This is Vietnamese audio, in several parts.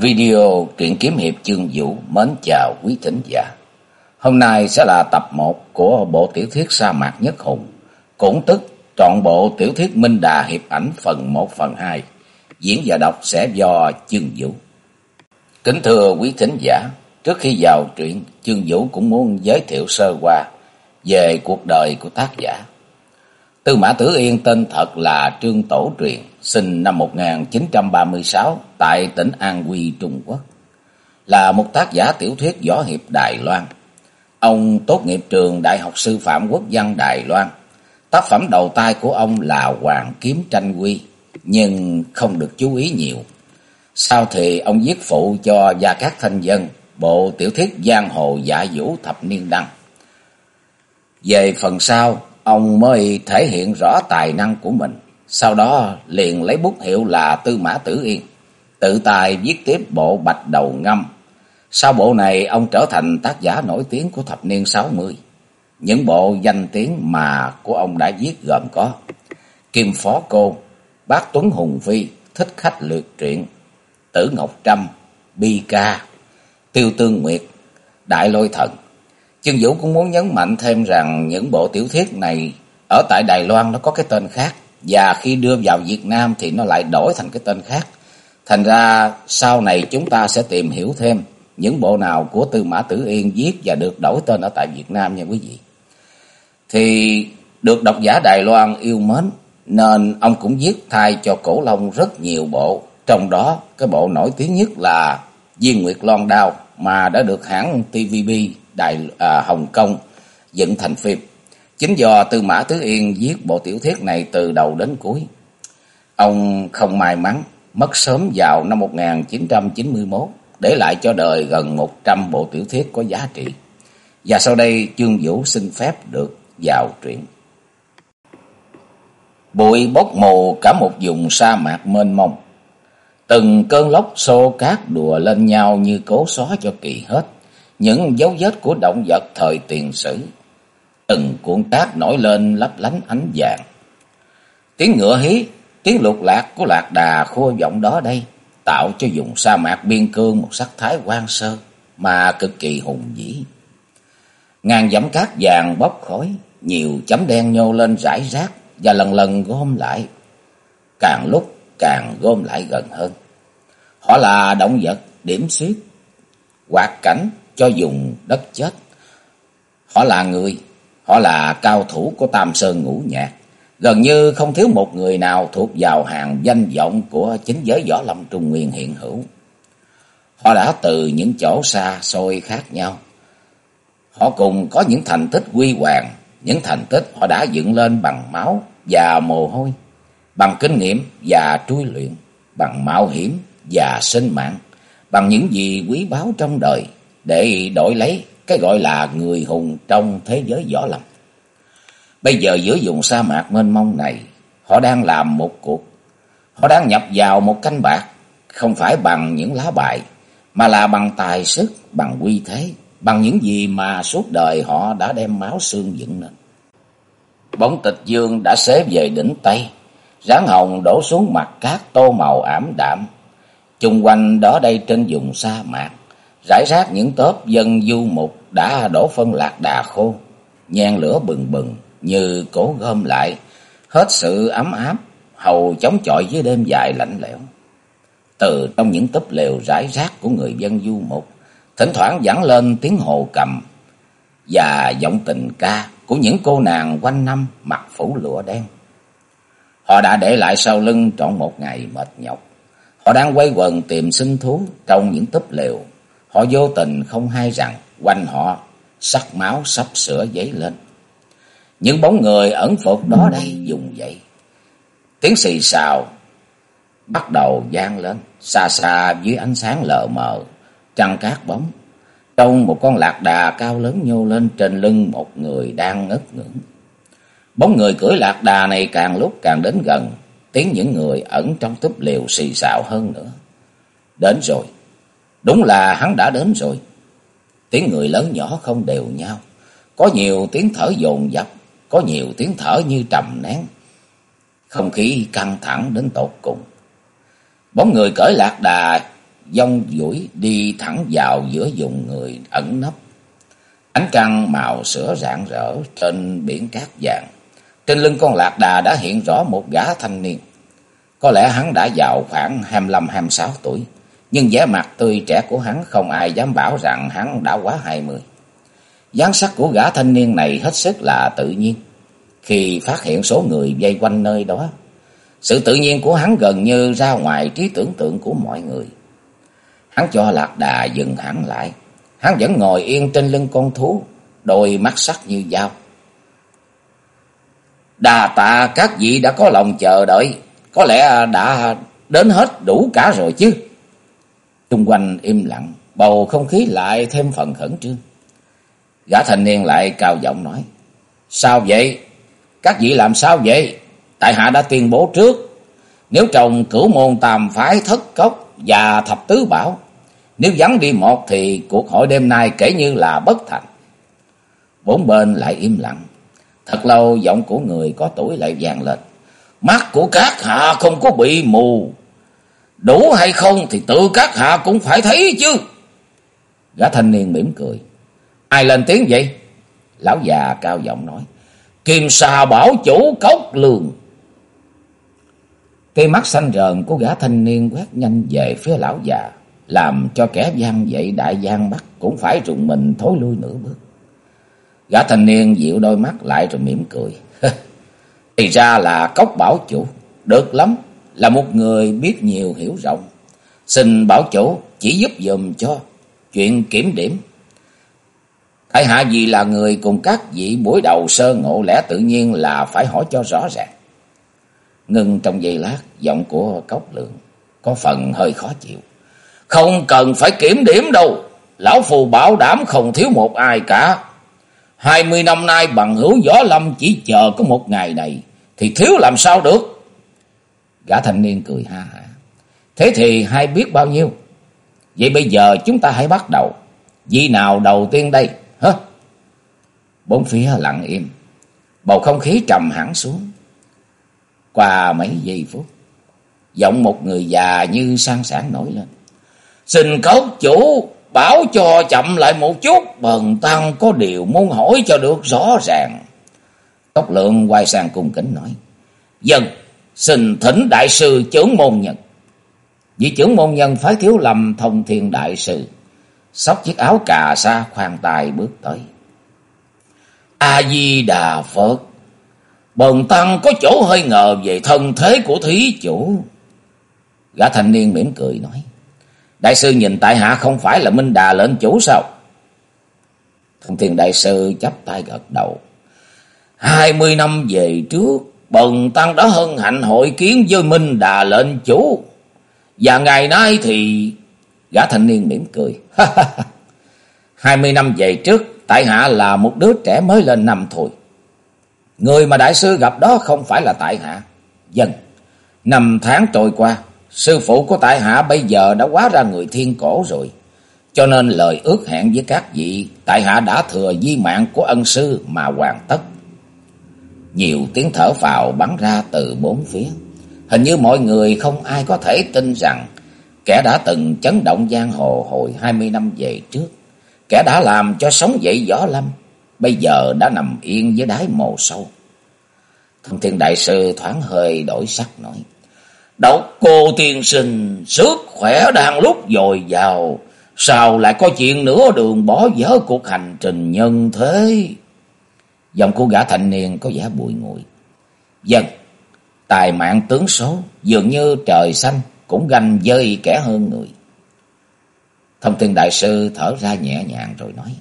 Video truyện kiếm hiệp chương vũ mến chào quý thính giả. Hôm nay sẽ là tập 1 của bộ tiểu thuyết Sa mạc nhất hùng, cũng tức trọn bộ tiểu thuyết Minh Đà hiệp ảnh phần 1 phần 2. Diễn và đọc sẽ do chương vũ. Kính thưa quý thính giả, trước khi vào truyện, chương vũ cũng muốn giới thiệu sơ qua về cuộc đời của tác giả. Tư Mã Tử Yên tên thật là Trương Tổ Truyền, sinh năm 1936 tại tỉnh An Huy, Trung Quốc. Là một tác giả tiểu thuyết võ hiệp Đài Loan. Ông tốt nghiệp trường Đại học Sư phạm Quốc dân Đài Loan. Tác phẩm đầu tay của ông là Hoàng Kiếm Tranh Quy, nhưng không được chú ý nhiều. Sau thì ông viết phụ cho Gia Cát Thanh Dân, bộ tiểu thuyết Giang Hồ Dạ Vũ Thập Niên Đăng. Về phần sau, ông mới thể hiện rõ tài năng của mình. Sau đó liền lấy bút hiệu là Tư Mã Tử Yên, tự tài viết tiếp bộ Bạch Đầu Ngâm. Sau bộ này ông trở thành tác giả nổi tiếng của thập niên 60. Những bộ danh tiếng mà của ông đã viết gồm có Kim Phó Cô, Bác Tuấn Hùng Vi, Thích Khách Lược Truyện, Tử Ngọc Trâm, Bi Ca, Tiêu Tương Nguyệt, Đại Lôi Thần. Chương Vũ cũng muốn nhấn mạnh thêm rằng những bộ tiểu thuyết này ở tại Đài Loan nó có cái tên khác. Và khi đưa vào Việt Nam thì nó lại đổi thành cái tên khác. Thành ra sau này chúng ta sẽ tìm hiểu thêm những bộ nào của Tư Mã Tử Yên viết và được đổi tên ở tại Việt Nam nha quý vị. Thì được độc giả Đài Loan yêu mến nên ông cũng viết thay cho Cổ Long rất nhiều bộ. Trong đó cái bộ nổi tiếng nhất là Viên Nguyệt Loan Đao mà đã được hãng TVB Đài à, Hồng Kông dựng thành phim. Chính do Tư Mã Tứ Yên viết bộ tiểu thuyết này từ đầu đến cuối. Ông không may mắn, mất sớm vào năm 1991, để lại cho đời gần 100 bộ tiểu thuyết có giá trị. Và sau đây trương Vũ xin phép được vào truyện. Bụi bốc mù cả một vùng sa mạc mênh mông. Từng cơn lốc xô cát đùa lên nhau như cố xóa cho kỳ hết. Những dấu vết của động vật thời tiền sử từng cuộn cát nổi lên lấp lánh ánh vàng. Tiếng ngựa hí, tiếng lục lạc của lạc đà khô vọng đó đây, tạo cho vùng sa mạc biên cương một sắc thái quan sơ mà cực kỳ hùng vĩ. Ngàn dẫm cát vàng bốc khói, nhiều chấm đen nhô lên rải rác và lần lần gom lại, càng lúc càng gom lại gần hơn. Họ là động vật điểm xuyết, hoạt cảnh cho dùng đất chết. Họ là người Họ là cao thủ của Tam Sơn Ngũ Nhạc. Gần như không thiếu một người nào thuộc vào hàng danh vọng của chính giới võ lâm Trung Nguyên hiện hữu. Họ đã từ những chỗ xa xôi khác nhau. Họ cùng có những thành tích huy hoàng, những thành tích họ đã dựng lên bằng máu và mồ hôi, bằng kinh nghiệm và trui luyện, bằng mạo hiểm và sinh mạng, bằng những gì quý báu trong đời để đổi lấy cái gọi là người hùng trong thế giới võ lâm. Bây giờ giữa vùng sa mạc mênh mông này, họ đang làm một cuộc. Họ đang nhập vào một canh bạc, không phải bằng những lá bài, mà là bằng tài sức, bằng uy thế, bằng những gì mà suốt đời họ đã đem máu xương dựng nên. Bóng tịch dương đã xế về đỉnh Tây, ráng hồng đổ xuống mặt cát tô màu ảm đạm. Chung quanh đó đây trên vùng sa mạc, rải rác những tớp dân du mục đã đổ phân lạc đà khô, nhan lửa bừng bừng như cố gom lại hết sự ấm áp, hầu chống chọi với đêm dài lạnh lẽo. Từ trong những túp lều rải rác của người dân du mục, thỉnh thoảng vẳng lên tiếng hồ cầm và giọng tình ca của những cô nàng quanh năm mặc phủ lụa đen. Họ đã để lại sau lưng trọn một ngày mệt nhọc. Họ đang quay quần tìm sinh thú trong những túp lều Họ vô tình không hay rằng quanh họ sắc máu sắp sửa dấy lên. Những bóng người ẩn phục đó đây dùng dậy. Tiếng xì xào bắt đầu gian lên, xa xa dưới ánh sáng lờ mờ, trăng cát bóng. Trong một con lạc đà cao lớn nhô lên trên lưng một người đang ngất ngưỡng. Bóng người cưỡi lạc đà này càng lúc càng đến gần, tiếng những người ẩn trong túp liều xì xào hơn nữa. Đến rồi, Đúng là hắn đã đến rồi. Tiếng người lớn nhỏ không đều nhau. Có nhiều tiếng thở dồn dập, có nhiều tiếng thở như trầm nén. Không khí căng thẳng đến tột cùng. Bóng người cởi lạc đà dông duỗi đi thẳng vào giữa vùng người ẩn nấp. Ánh trăng màu sữa rạng rỡ trên biển cát vàng. Trên lưng con lạc đà đã hiện rõ một gã thanh niên. Có lẽ hắn đã vào khoảng 25-26 tuổi. Nhưng vẻ mặt tươi trẻ của hắn không ai dám bảo rằng hắn đã quá 20. dáng sắc của gã thanh niên này hết sức là tự nhiên. Khi phát hiện số người vây quanh nơi đó, sự tự nhiên của hắn gần như ra ngoài trí tưởng tượng của mọi người. Hắn cho lạc đà dừng hẳn lại. Hắn vẫn ngồi yên trên lưng con thú, đôi mắt sắc như dao. Đà tạ các vị đã có lòng chờ đợi, có lẽ đã đến hết đủ cả rồi chứ. Trung quanh im lặng, bầu không khí lại thêm phần khẩn trương. Gã thanh niên lại cao giọng nói, Sao vậy? Các vị làm sao vậy? Tại hạ đã tuyên bố trước, nếu trồng cửu môn tam phái thất cốc và thập tứ bảo, nếu vắng đi một thì cuộc hội đêm nay kể như là bất thành. Bốn bên lại im lặng. Thật lâu giọng của người có tuổi lại vang lên. Mắt của các hạ không có bị mù. Đủ hay không thì tự các hạ cũng phải thấy chứ. Gã thanh niên mỉm cười. Ai lên tiếng vậy? Lão già cao giọng nói. Kim xà bảo chủ cốc lường. Cây mắt xanh rờn của gã thanh niên quét nhanh về phía lão già. Làm cho kẻ gian dậy đại gian bắt cũng phải rụng mình thối lui nửa bước. Gã thanh niên dịu đôi mắt lại rồi mỉm cười. Thì ra là cốc bảo chủ. Được lắm. Là một người biết nhiều hiểu rộng. Xin bảo chủ chỉ giúp dùm cho. Chuyện kiểm điểm. Tại hạ vì là người cùng các vị buổi đầu sơ ngộ lẽ tự nhiên là phải hỏi cho rõ ràng. Ngưng trong giây lát, giọng của cốc lượng có phần hơi khó chịu. Không cần phải kiểm điểm đâu. Lão Phù bảo đảm không thiếu một ai cả. Hai mươi năm nay bằng hữu gió lâm chỉ chờ có một ngày này. Thì thiếu làm sao được. Gã thanh niên cười ha hả. Thế thì hai biết bao nhiêu. Vậy bây giờ chúng ta hãy bắt đầu. Vị nào đầu tiên đây? Hả? Bốn phía lặng im. Bầu không khí trầm hẳn xuống. Qua mấy giây phút. Giọng một người già như sang sản nổi lên. Xin cốc chủ bảo cho chậm lại một chút. Bần tăng có điều muốn hỏi cho được rõ ràng. Cốc lượng quay sang cung kính nói. Dân, xin thỉnh đại sư trưởng môn nhân. Vị trưởng môn nhân phái thiếu lầm thông thiên đại sư. Xóc chiếc áo cà sa khoan tài bước tới. A-di-đà Phật. Bần tăng có chỗ hơi ngờ về thân thế của thí chủ. Gã thanh niên mỉm cười nói. Đại sư nhìn tại hạ không phải là Minh Đà lệnh chủ sao? Thông thiên đại sư chắp tay gật đầu. Hai mươi năm về trước, bần tăng đã hân hạnh hội kiến với Minh Đà lệnh chủ. Và ngày nay thì... Gã thanh niên mỉm cười. Hai mươi năm về trước, tại hạ là một đứa trẻ mới lên năm thôi. Người mà đại sư gặp đó không phải là tại hạ. dần năm tháng trôi qua, Sư phụ của tại hạ bây giờ đã quá ra người thiên cổ rồi. Cho nên lời ước hẹn với các vị, tại hạ đã thừa di mạng của ân sư mà hoàn tất. Nhiều tiếng thở phào bắn ra từ bốn phía. Hình như mọi người không ai có thể tin rằng kẻ đã từng chấn động giang hồ hồi hai mươi năm về trước. Kẻ đã làm cho sống dậy gió lâm, bây giờ đã nằm yên dưới đáy mồ sâu. Thông thiên đại sư thoáng hơi đổi sắc nói. Độc cô tiên sinh, sức khỏe đang lúc dồi dào, sao lại có chuyện nửa đường bỏ dở cuộc hành trình nhân thế? Dòng của gã thanh niên có vẻ bụi nguội. Dân, vâng, tài mạng tướng số, dường như trời xanh cũng ganh dơi kẻ hơn người. Thông tin đại sư thở ra nhẹ nhàng rồi nói.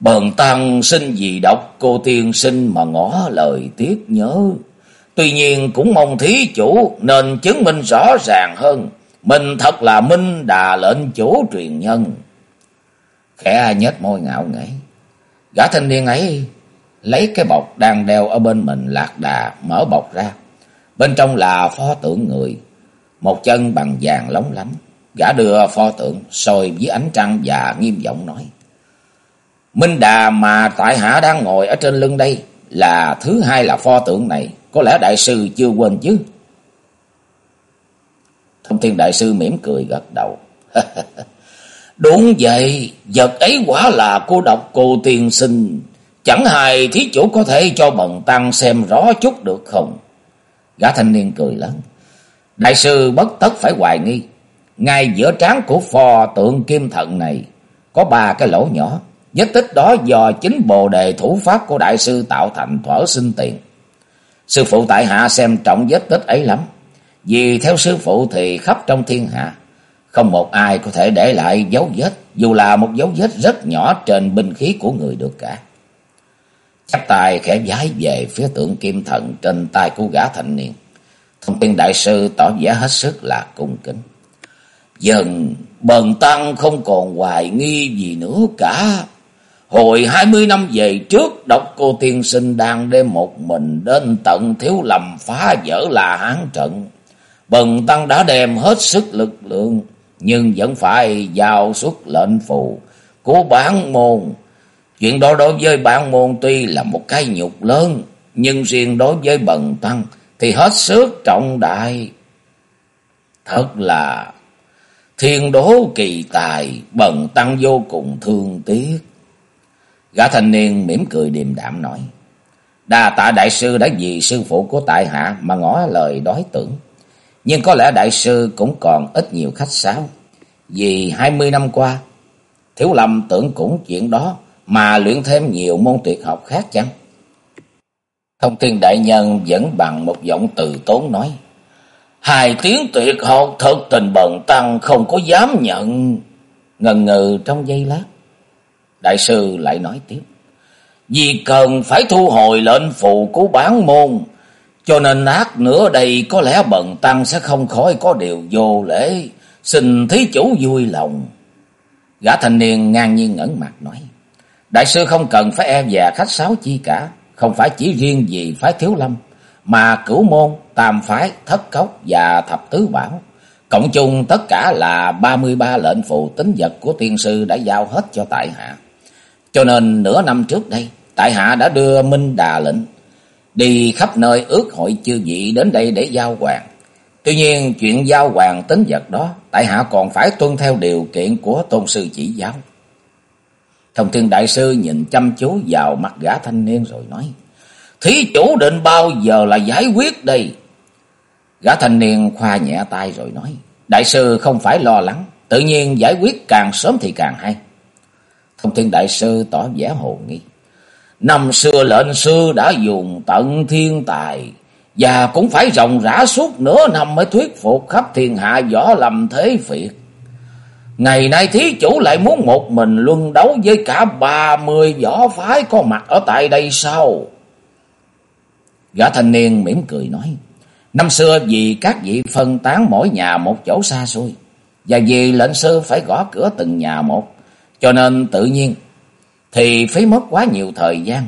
Bần tăng xin gì độc cô tiên sinh mà ngỏ lời tiếc nhớ. Tuy nhiên cũng mong thí chủ nên chứng minh rõ ràng hơn. Mình thật là minh đà lệnh chủ truyền nhân. Khẽ nhếch môi ngạo nghễ. Gã thanh niên ấy lấy cái bọc đang đeo ở bên mình lạc đà mở bọc ra. Bên trong là pho tượng người. Một chân bằng vàng lóng lánh. Gã đưa pho tượng soi với ánh trăng và nghiêm giọng nói. Minh đà mà tại hạ đang ngồi ở trên lưng đây là thứ hai là pho tượng này. Có lẽ đại sư chưa quên chứ. Thông thiên đại sư mỉm cười gật đầu. Đúng vậy, vật ấy quả là cô độc cô tiên sinh. Chẳng hài thí chủ có thể cho bần tăng xem rõ chút được không? Gã thanh niên cười lớn. Đại sư bất tất phải hoài nghi. Ngay giữa trán của phò tượng kim thận này có ba cái lỗ nhỏ. Vết tích đó do chính bồ đề thủ pháp của đại sư tạo thành thuở sinh tiền. Sư phụ tại hạ xem trọng vết tích ấy lắm. Vì theo sư phụ thì khắp trong thiên hạ, không một ai có thể để lại dấu vết, dù là một dấu vết rất nhỏ trên binh khí của người được cả. Chắp tay khẽ giái về phía tượng kim thần trên tay của gã thanh niên. Thông tin đại sư tỏ vẻ hết sức là cung kính. Dần bần tăng không còn hoài nghi gì nữa cả. Hồi hai mươi năm về trước, độc cô tiên sinh đang đêm một mình đến tận thiếu lầm phá vỡ là hán trận. Bần tăng đã đem hết sức lực lượng, nhưng vẫn phải giao xuất lệnh phù của bản môn. Chuyện đó đối với bản môn tuy là một cái nhục lớn, nhưng riêng đối với bần tăng thì hết sức trọng đại. Thật là thiên đố kỳ tài, bần tăng vô cùng thương tiếc. Gã thanh niên mỉm cười điềm đạm nói. Đà tạ đại sư đã vì sư phụ của tại hạ mà ngỏ lời đối tưởng. Nhưng có lẽ đại sư cũng còn ít nhiều khách sáo. Vì hai mươi năm qua, thiếu lầm tưởng cũng chuyện đó mà luyện thêm nhiều môn tuyệt học khác chăng? Thông thiên đại nhân vẫn bằng một giọng từ tốn nói. Hai tiếng tuyệt học thật tình bần tăng không có dám nhận. Ngần ngừ trong giây lát. Đại sư lại nói tiếp. Vì cần phải thu hồi lệnh phụ của bán môn. Cho nên ác nữa đây có lẽ bần tăng sẽ không khỏi có điều vô lễ. Xin thí chủ vui lòng. Gã thanh niên ngang nhiên ngẩn mặt nói. Đại sư không cần phải e dè khách sáo chi cả. Không phải chỉ riêng gì phái thiếu lâm. Mà cửu môn, tam phái, thất cốc và thập tứ bảo. Cộng chung tất cả là 33 lệnh phụ tính vật của tiên sư đã giao hết cho tại hạ. Cho nên nửa năm trước đây, tại hạ đã đưa Minh Đà lệnh đi khắp nơi ước hội chư vị đến đây để giao hoàng. Tuy nhiên chuyện giao hoàng tính vật đó, tại hạ còn phải tuân theo điều kiện của tôn sư chỉ giáo. Thông thiên đại sư nhìn chăm chú vào mặt gã thanh niên rồi nói, Thí chủ định bao giờ là giải quyết đây? Gã thanh niên khoa nhẹ tay rồi nói, Đại sư không phải lo lắng, tự nhiên giải quyết càng sớm thì càng hay. Thông thiên đại sư tỏ vẻ hồ nghi. Năm xưa lệnh sư đã dùng tận thiên tài, và cũng phải rộng rã suốt nửa năm mới thuyết phục khắp thiên hạ võ lầm thế việt Ngày nay thí chủ lại muốn một mình luân đấu với cả ba mươi võ phái có mặt ở tại đây sao? Gã thanh niên mỉm cười nói. Năm xưa vì các vị phân tán mỗi nhà một chỗ xa xôi. Và vì lệnh sư phải gõ cửa từng nhà một. Cho nên tự nhiên thì phí mất quá nhiều thời gian.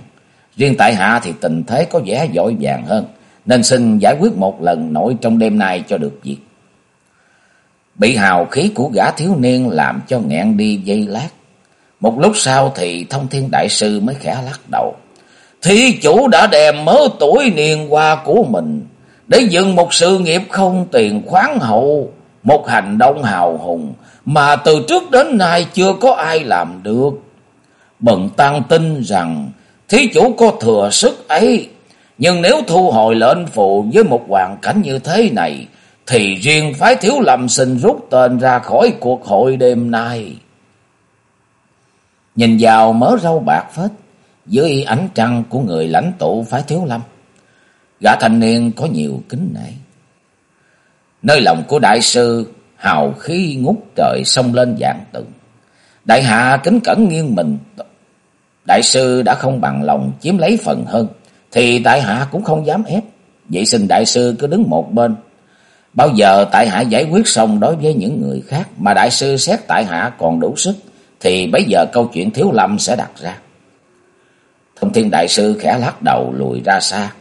Riêng tại hạ thì tình thế có vẻ dội vàng hơn. Nên xin giải quyết một lần nội trong đêm nay cho được việc. Bị hào khí của gã thiếu niên làm cho nghẹn đi dây lát. Một lúc sau thì thông thiên đại sư mới khẽ lắc đầu. Thí chủ đã đem mớ tuổi niên qua của mình để dựng một sự nghiệp không tiền khoáng hậu, một hành động hào hùng mà từ trước đến nay chưa có ai làm được. Bần tăng tin rằng thí chủ có thừa sức ấy, nhưng nếu thu hồi lệnh phụ với một hoàn cảnh như thế này, thì riêng phái thiếu lầm xin rút tên ra khỏi cuộc hội đêm nay. Nhìn vào mớ rau bạc phết, dưới ánh trăng của người lãnh tụ phái thiếu lâm, gã thanh niên có nhiều kính nể. Nơi lòng của đại sư, hào khí ngút trời sông lên dạng tượng. Đại hạ kính cẩn nghiêng mình, đại sư đã không bằng lòng chiếm lấy phần hơn, thì đại hạ cũng không dám ép. Vậy xin đại sư cứ đứng một bên, Bao giờ tại hạ giải quyết xong đối với những người khác mà đại sư xét tại hạ còn đủ sức, thì bây giờ câu chuyện thiếu lâm sẽ đặt ra. Thông thiên đại sư khẽ lắc đầu lùi ra xa.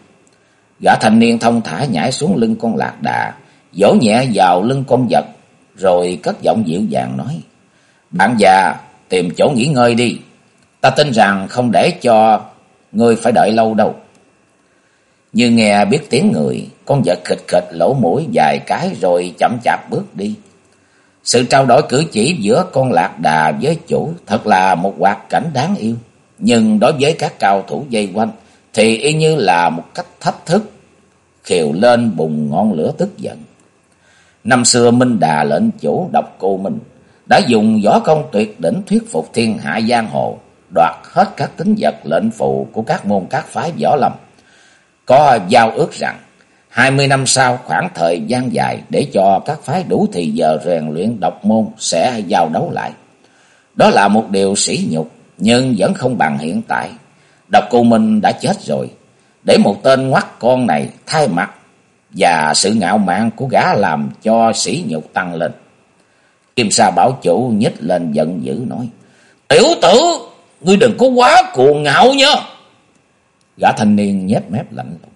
Gã thanh niên thông thả nhảy xuống lưng con lạc đà, vỗ nhẹ vào lưng con vật, rồi cất giọng dịu dàng nói. Bạn già, tìm chỗ nghỉ ngơi đi. Ta tin rằng không để cho ngươi phải đợi lâu đâu. Như nghe biết tiếng người, con vật khịch khịch lỗ mũi vài cái rồi chậm chạp bước đi. Sự trao đổi cử chỉ giữa con lạc đà với chủ thật là một hoạt cảnh đáng yêu. Nhưng đối với các cao thủ dây quanh thì y như là một cách thách thức, khiều lên bùng ngọn lửa tức giận. Năm xưa Minh Đà lệnh chủ độc cô mình đã dùng võ công tuyệt đỉnh thuyết phục thiên hạ giang hồ, đoạt hết các tính vật lệnh phụ của các môn các phái võ lâm. Có giao ước rằng, hai mươi năm sau khoảng thời gian dài để cho các phái đủ thì giờ rèn luyện độc môn sẽ giao đấu lại. Đó là một điều sỉ nhục, nhưng vẫn không bằng hiện tại. Độc cô Minh đã chết rồi, để một tên ngoắt con này thay mặt và sự ngạo mạn của gã làm cho sỉ nhục tăng lên. Kim Sa bảo chủ nhích lên giận dữ nói, Tiểu tử, ngươi đừng có quá cuồng ngạo nhá. Gã thanh niên nhếch mép lạnh lùng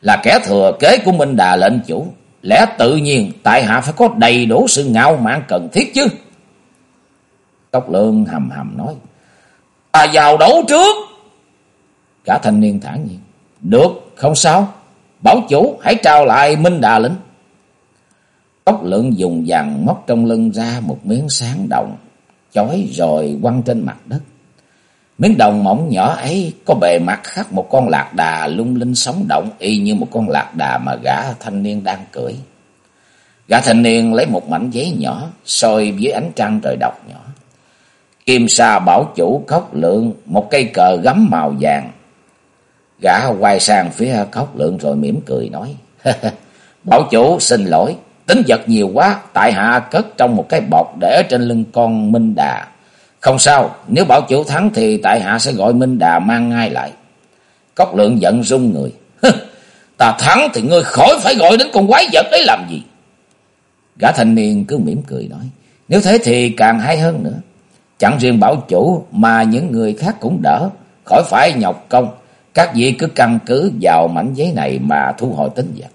là kẻ thừa kế của Minh Đà lệnh chủ, lẽ tự nhiên tại hạ phải có đầy đủ sự ngạo mạn cần thiết chứ. Tóc lương hầm hầm nói, Ta vào đấu trước. Cả thanh niên thản nhiên, Được, không sao. Bảo chủ hãy trao lại Minh Đà lĩnh. Tóc lượng dùng vàng móc trong lưng ra một miếng sáng đồng, chói rồi quăng trên mặt đất. Miếng đồng mỏng nhỏ ấy có bề mặt khác một con lạc đà lung linh sống động y như một con lạc đà mà gã thanh niên đang cưỡi. Gã thanh niên lấy một mảnh giấy nhỏ, soi dưới ánh trăng rồi đọc nhỏ. Kim sa bảo chủ cốc lượng, một cây cờ gấm màu vàng. Gã quay sang phía cốc lượng rồi mỉm cười nói. bảo chủ xin lỗi, Tính vật nhiều quá, tại hạ cất trong một cái bọc để trên lưng con Minh Đà. Không sao, nếu bảo chủ thắng thì tại hạ sẽ gọi Minh Đà mang ngay lại. Cốc lượng giận rung người. Ta thắng thì ngươi khỏi phải gọi đến con quái vật đấy làm gì. Gã thanh niên cứ mỉm cười nói. Nếu thế thì càng hay hơn nữa. Chẳng riêng bảo chủ mà những người khác cũng đỡ. Khỏi phải nhọc công. Các vị cứ căn cứ vào mảnh giấy này mà thu hồi tính vật.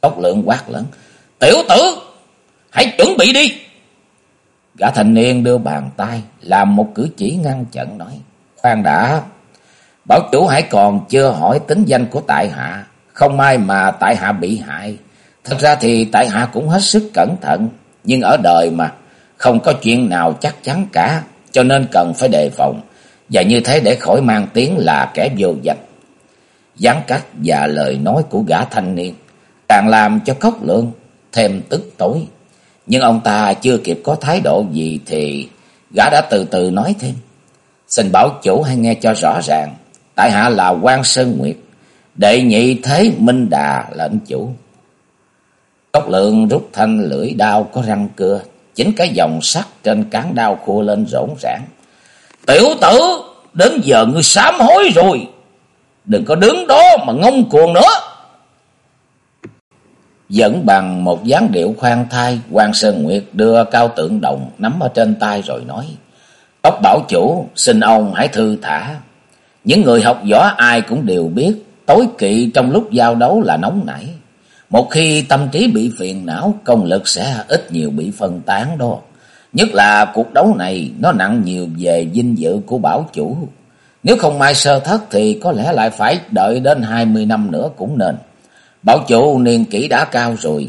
Cốc lượng quát lớn. Tiểu tử, hãy chuẩn bị đi. Gã thanh niên đưa bàn tay, làm một cử chỉ ngăn chặn nói. Khoan đã, bảo chủ hãy còn chưa hỏi tính danh của tại hạ. Không may mà tại hạ bị hại. Thật ra thì tại hạ cũng hết sức cẩn thận. Nhưng ở đời mà, không có chuyện nào chắc chắn cả. Cho nên cần phải đề phòng. Và như thế để khỏi mang tiếng là kẻ vô danh. Gián cách và lời nói của gã thanh niên càng làm cho cốc lượng thêm tức tối. Nhưng ông ta chưa kịp có thái độ gì thì gã đã từ từ nói thêm. Xin bảo chủ hay nghe cho rõ ràng. Tại hạ là quan Sơn Nguyệt. Đệ nhị thế Minh Đà lệnh chủ. Cốc lượng rút thanh lưỡi đao có răng cưa. Chính cái dòng sắt trên cán đao khua lên rỗn rãng. Tiểu tử, đến giờ ngươi sám hối rồi. Đừng có đứng đó mà ngông cuồng nữa. Dẫn bằng một dáng điệu khoan thai, quan Sơn Nguyệt đưa cao tượng đồng nắm ở trên tay rồi nói. Tóc bảo chủ, xin ông hãy thư thả. Những người học võ ai cũng đều biết, tối kỵ trong lúc giao đấu là nóng nảy. Một khi tâm trí bị phiền não, công lực sẽ ít nhiều bị phân tán đó. Nhất là cuộc đấu này nó nặng nhiều về dinh dự của bảo chủ. Nếu không may sơ thất thì có lẽ lại phải đợi đến hai mươi năm nữa cũng nên. Bảo chủ niên kỷ đã cao rồi,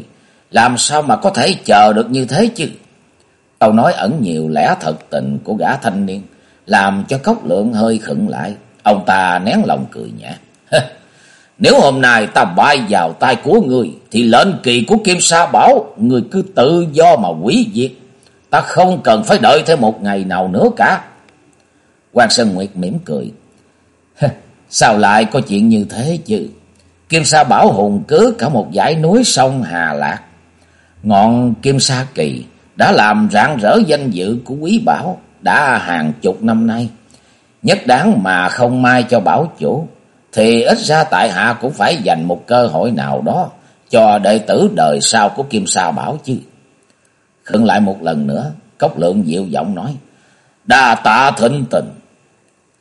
làm sao mà có thể chờ được như thế chứ? Câu nói ẩn nhiều lẽ thật tình của gã thanh niên, làm cho cốc lượng hơi khựng lại. Ông ta nén lòng cười nhẹ. Nếu hôm nay ta bay vào tay của người, thì lệnh kỳ của Kim Sa bảo, người cứ tự do mà quý diệt. Ta không cần phải đợi thêm một ngày nào nữa cả. Quang Sơn Nguyệt mỉm cười. Sao lại có chuyện như thế chứ? Kim Sa Bảo hùng cứ cả một dãy núi sông Hà Lạc. Ngọn Kim Sa Kỳ đã làm rạng rỡ danh dự của quý bảo đã hàng chục năm nay. Nhất đáng mà không mai cho bảo chủ, thì ít ra tại hạ cũng phải dành một cơ hội nào đó cho đệ tử đời sau của Kim Sa Bảo chứ. Khựng lại một lần nữa, Cốc Lượng dịu giọng nói, Đa tạ thịnh tình.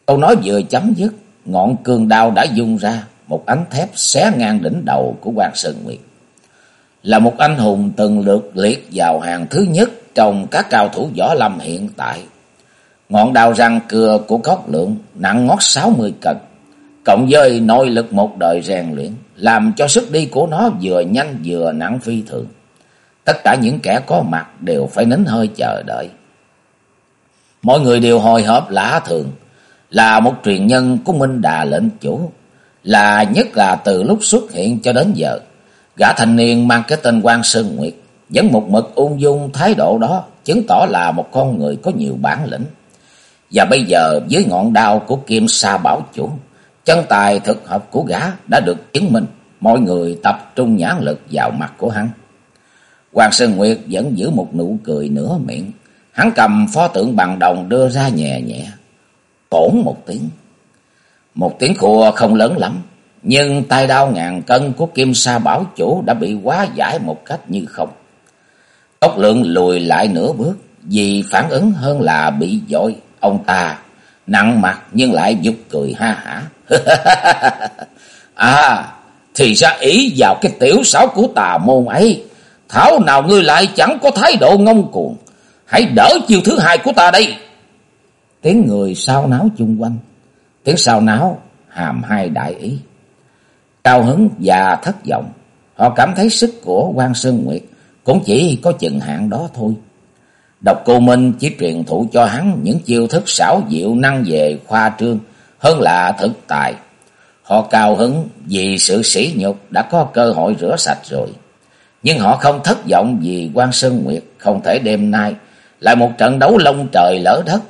Câu nói vừa chấm dứt, ngọn cương đao đã dung ra, một ánh thép xé ngang đỉnh đầu của quan Sơn Nguyệt. Là một anh hùng từng lượt liệt vào hàng thứ nhất trong các cao thủ võ lâm hiện tại. Ngọn đào răng cưa của khóc lượng nặng ngót sáu mươi cân, cộng với nội lực một đời rèn luyện, làm cho sức đi của nó vừa nhanh vừa nặng phi thường. Tất cả những kẻ có mặt đều phải nín hơi chờ đợi. Mọi người đều hồi hộp lạ thường, là một truyền nhân của Minh Đà lệnh chủ, là nhất là từ lúc xuất hiện cho đến giờ. Gã thanh niên mang cái tên quan Sơn Nguyệt, vẫn một mực ung dung thái độ đó, chứng tỏ là một con người có nhiều bản lĩnh. Và bây giờ với ngọn đao của Kim Sa Bảo Chủ, chân tài thực hợp của gã đã được chứng minh, mọi người tập trung nhãn lực vào mặt của hắn. Hoàng Sơn Nguyệt vẫn giữ một nụ cười nửa miệng, hắn cầm pho tượng bằng đồng đưa ra nhẹ nhẹ, tổn một tiếng. Một tiếng khua không lớn lắm, nhưng tay đao ngàn cân của Kim Sa Bảo Chủ đã bị quá giải một cách như không. Tốc lượng lùi lại nửa bước, vì phản ứng hơn là bị dội, ông ta nặng mặt nhưng lại giúp cười ha hả. à, thì ra ý vào cái tiểu xảo của tà môn ấy, thảo nào ngươi lại chẳng có thái độ ngông cuồng, hãy đỡ chiêu thứ hai của ta đây. Tiếng người sao náo chung quanh, tiếng sao náo hàm hai đại ý. Cao hứng và thất vọng, họ cảm thấy sức của quan Sơn Nguyệt cũng chỉ có chừng hạn đó thôi. Độc cô Minh chỉ truyền thụ cho hắn những chiêu thức xảo diệu năng về khoa trương hơn là thực tài. Họ cao hứng vì sự sỉ nhục đã có cơ hội rửa sạch rồi. Nhưng họ không thất vọng vì quan Sơn Nguyệt không thể đêm nay lại một trận đấu lông trời lỡ đất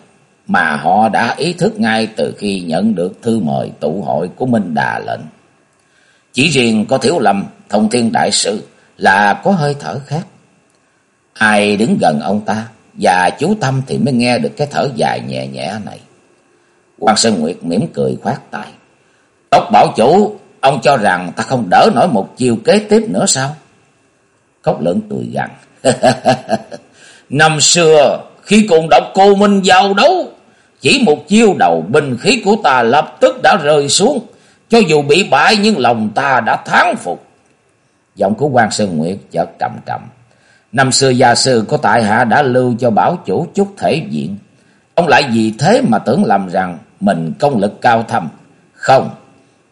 mà họ đã ý thức ngay từ khi nhận được thư mời tụ hội của Minh Đà lệnh. Chỉ riêng có Thiếu Lâm, Thông Thiên Đại Sư là có hơi thở khác. Ai đứng gần ông ta và chú Tâm thì mới nghe được cái thở dài nhẹ nhẹ này. Quan Sơn Nguyệt mỉm cười khoát tay. Tốc bảo chủ, ông cho rằng ta không đỡ nổi một chiều kế tiếp nữa sao? Cốc lưỡng cười gằn. Năm xưa, khi cùng độc cô Minh giao đấu, chỉ một chiêu đầu binh khí của ta lập tức đã rơi xuống. Cho dù bị bại nhưng lòng ta đã thắng phục. Giọng của quan Sơn Nguyệt chợt trầm trầm. Năm xưa gia sư của tại hạ đã lưu cho bảo chủ chút thể diện. Ông lại vì thế mà tưởng lầm rằng mình công lực cao thâm. Không,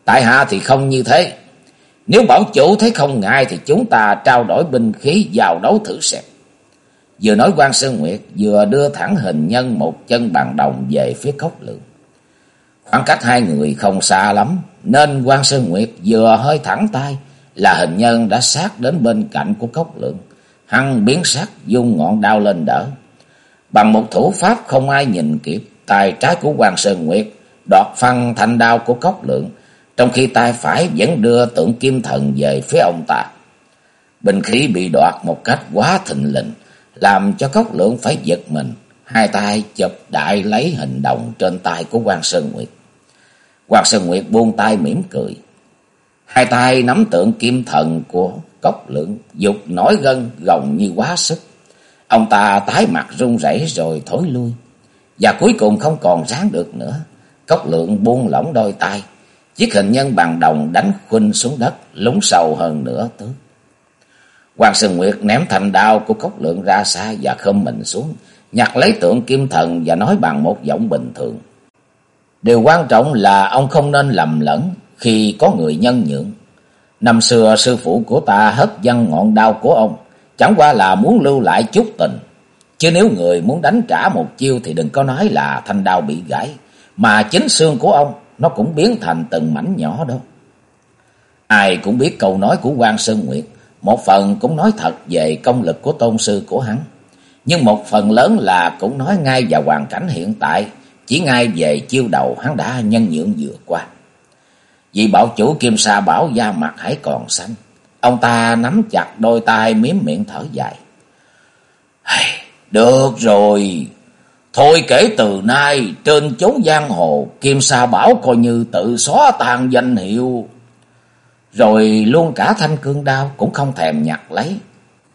tại hạ thì không như thế. Nếu bảo chủ thấy không ngại thì chúng ta trao đổi binh khí vào đấu thử xem. Vừa nói quan Sơn Nguyệt vừa đưa thẳng hình nhân một chân bằng đồng về phía cốc lượng. Khoảng cách hai người không xa lắm nên quan Sơn Nguyệt vừa hơi thẳng tay là hình nhân đã sát đến bên cạnh của cốc lượng. Hăng biến sắc dung ngọn đao lên đỡ. Bằng một thủ pháp không ai nhìn kịp, tay trái của quan Sơn Nguyệt đọt phăng thanh đao của cốc lượng, trong khi tay phải vẫn đưa tượng kim thần về phía ông ta. Bình khí bị đoạt một cách quá thịnh lình, làm cho cốc lượng phải giật mình, hai tay chụp đại lấy hình đồng trên tay của quan Sơn Nguyệt. quan Sơn Nguyệt buông tay mỉm cười. Hai tay nắm tượng kim thần của cốc lượng, dục nổi gân gồng như quá sức. Ông ta tái mặt run rẩy rồi thối lui. Và cuối cùng không còn ráng được nữa. Cốc lượng buông lỏng đôi tay. Chiếc hình nhân bằng đồng đánh khuynh xuống đất, lúng sầu hơn nữa tước. Hoàng Sơn Nguyệt ném thành đao của cốc lượng ra xa và khâm mình xuống, nhặt lấy tượng kim thần và nói bằng một giọng bình thường. Điều quan trọng là ông không nên lầm lẫn khi có người nhân nhượng. Năm xưa sư phụ của ta hất văng ngọn đao của ông, chẳng qua là muốn lưu lại chút tình. Chứ nếu người muốn đánh trả một chiêu thì đừng có nói là thanh đao bị gãy, mà chính xương của ông nó cũng biến thành từng mảnh nhỏ đâu. Ai cũng biết câu nói của quan Sơn Nguyệt, một phần cũng nói thật về công lực của tôn sư của hắn. Nhưng một phần lớn là cũng nói ngay vào hoàn cảnh hiện tại, chỉ ngay về chiêu đầu hắn đã nhân nhượng vừa qua. Vì bảo chủ kim sa bảo da mặt hãy còn xanh. Ông ta nắm chặt đôi tay miếm miệng thở dài. Được rồi. Thôi kể từ nay trên chốn giang hồ Kim Sa Bảo coi như tự xóa tàn danh hiệu. Rồi luôn cả thanh cương đao cũng không thèm nhặt lấy.